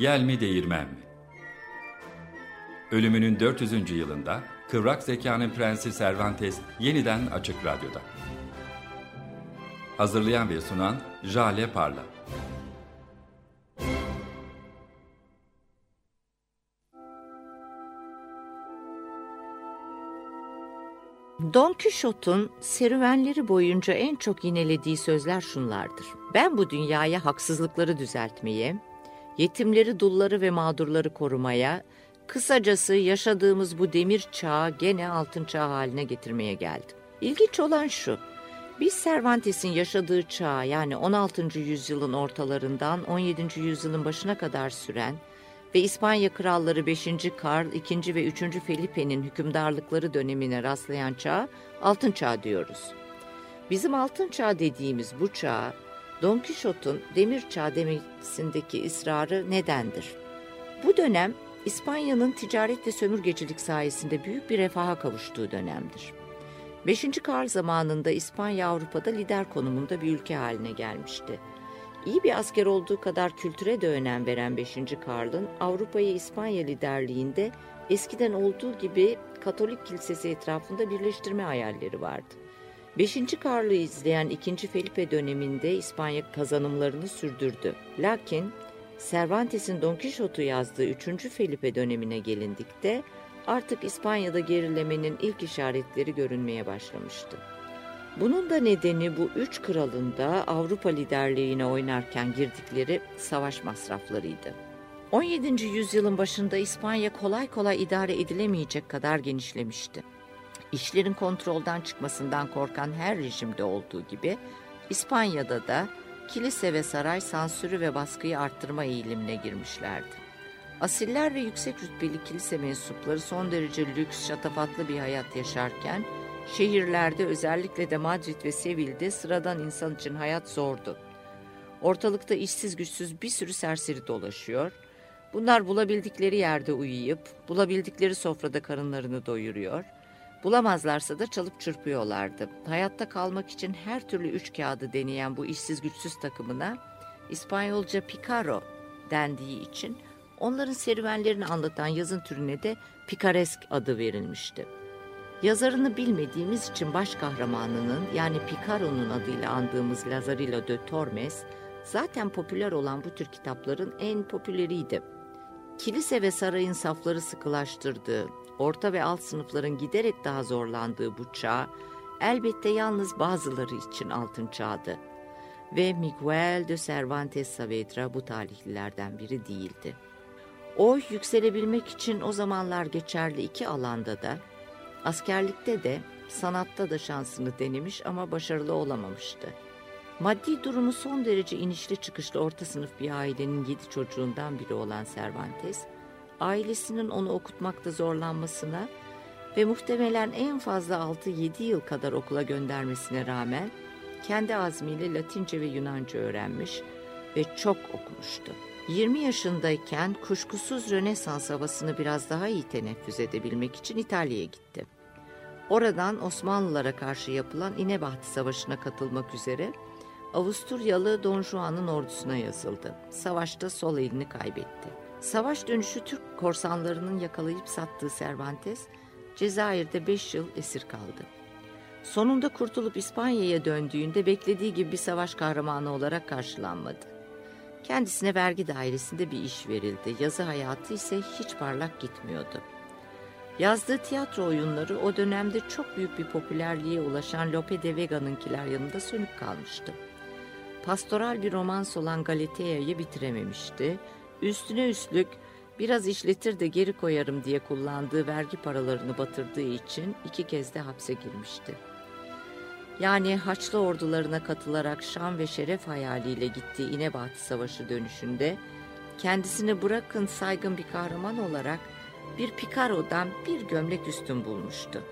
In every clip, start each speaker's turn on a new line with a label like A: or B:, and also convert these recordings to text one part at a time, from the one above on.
A: Yel mi değirmen mi? Ölümünün 400. yılında Kıvrak Zekanın Prensi Cervantes yeniden Açık Radyo'da. Hazırlayan ve sunan Jale Parla.
B: Don Quixote'un serüvenleri boyunca en çok yinelediği sözler şunlardır. Ben bu dünyaya haksızlıkları düzeltmeye, yetimleri, dulları ve mağdurları korumaya, kısacası yaşadığımız bu demir çağı gene altın çağ haline getirmeye geldim. İlginç olan şu, biz Cervantes'in yaşadığı çağ yani 16. yüzyılın ortalarından 17. yüzyılın başına kadar süren ve İspanya kralları 5. Karl, 2. ve 3. Felipe'nin hükümdarlıkları dönemine rastlayan çağ Altın Çağ diyoruz. Bizim Altın Çağ dediğimiz bu çağ, Don Quixote'un Demir Çağ demesindeki ısrarı nedendir? Bu dönem İspanya'nın ticaret ve sömürgecilik sayesinde büyük bir refaha kavuştuğu dönemdir. 5. Karl zamanında İspanya Avrupa'da lider konumunda bir ülke haline gelmişti. İyi bir asker olduğu kadar kültüre de önem veren 5. Karl'ın Avrupa'yı İspanya liderliğinde eskiden olduğu gibi Katolik Kilisesi etrafında birleştirme hayalleri vardı. 5. Karl'ı izleyen 2. Felipe döneminde İspanya kazanımlarını sürdürdü. Lakin Cervantes'in Don Quixote'u yazdığı 3. Felipe dönemine gelindikte artık İspanya'da gerilemenin ilk işaretleri görünmeye başlamıştı. Bunun da nedeni bu üç kralın da Avrupa liderliğine oynarken girdikleri savaş masraflarıydı. 17. yüzyılın başında İspanya kolay kolay idare edilemeyecek kadar genişlemişti. İşlerin kontrolden çıkmasından korkan her rejimde olduğu gibi İspanya'da da kilise ve saray sansürü ve baskıyı arttırma eğilimine girmişlerdi. Asiller ve yüksek rütbeli kilise mensupları son derece lüks, şatafatlı bir hayat yaşarken Şehirlerde özellikle de Madrid ve Seville'de sıradan insan için hayat zordu. Ortalıkta işsiz güçsüz bir sürü serseri dolaşıyor. Bunlar bulabildikleri yerde uyuyup, bulabildikleri sofrada karınlarını doyuruyor. Bulamazlarsa da çalıp çırpıyorlardı. Hayatta kalmak için her türlü üç kağıdı deneyen bu işsiz güçsüz takımına İspanyolca picaro dendiği için onların serüvenlerini anlatan yazın türüne de picaresk adı verilmişti. Yazarını bilmediğimiz için baş kahramanının yani Picaro'nun adıyla andığımız Lazarillo de Tormes zaten popüler olan bu tür kitapların en popüleriydi. Kilise ve sarayın safları sıkılaştırdığı, orta ve alt sınıfların giderek daha zorlandığı bu çağ elbette yalnız bazıları için altın çağdı. Ve Miguel de Cervantes Saavedra bu talihlilerden biri değildi. O yükselebilmek için o zamanlar geçerli iki alanda da Askerlikte de sanatta da şansını denemiş ama başarılı olamamıştı. Maddi durumu son derece inişli çıkışlı orta sınıf bir ailenin yedi çocuğundan biri olan Cervantes, ailesinin onu okutmakta zorlanmasına ve muhtemelen en fazla 6-7 yıl kadar okula göndermesine rağmen kendi azmiyle Latince ve Yunanca öğrenmiş ve çok okumuştu. 20 yaşındayken kuşkusuz Rönesans havasını biraz daha iyi teneffüs edebilmek için İtalya'ya gitti. Oradan Osmanlılara karşı yapılan İnebahtı Savaşı'na katılmak üzere Avusturyalı Don Juan'ın ordusuna yazıldı. Savaşta sol elini kaybetti. Savaş dönüşü Türk korsanlarının yakalayıp sattığı Cervantes, Cezayir'de 5 yıl esir kaldı. Sonunda kurtulup İspanya'ya döndüğünde beklediği gibi bir savaş kahramanı olarak karşılanmadı. Kendisine vergi dairesinde bir iş verildi. Yazı hayatı ise hiç parlak gitmiyordu. Yazdığı tiyatro oyunları o dönemde çok büyük bir popülerliğe ulaşan Lope de Vega'nınkiler yanında sönük kalmıştı. Pastoral bir romans olan Galatea'yı bitirememişti. Üstüne üstlük biraz işletir de geri koyarım diye kullandığı vergi paralarını batırdığı için iki kez de hapse girmişti. Yani Haçlı ordularına katılarak şan ve şeref hayaliyle gittiği İnebahtı Savaşı dönüşünde kendisini bırakın saygın bir kahraman olarak bir Picaro'dan bir gömlek üstün bulmuştu.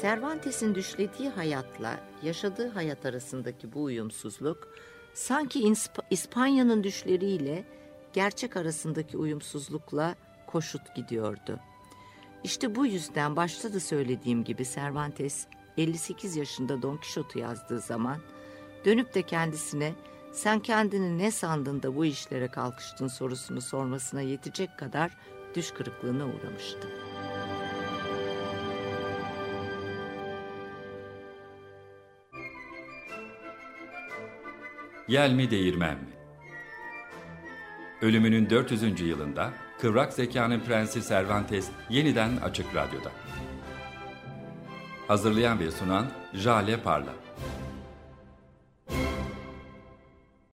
B: Cervantes'in düşlediği hayatla yaşadığı hayat arasındaki bu uyumsuzluk sanki İspanya'nın düşleriyle gerçek arasındaki uyumsuzlukla koşut gidiyordu. İşte bu yüzden başta da söylediğim gibi Cervantes 58 yaşında Don Quixote'u yazdığı zaman dönüp de kendisine sen kendini ne sandın da bu işlere kalkıştın sorusunu sormasına yetecek kadar düş kırıklığına uğramıştı.
A: Yel mi değirmen mi? Ölümünün 400. yılında Kıvrak Zekanın Prensi Cervantes yeniden Açık Radyo'da. Hazırlayan ve sunan Jale Parla.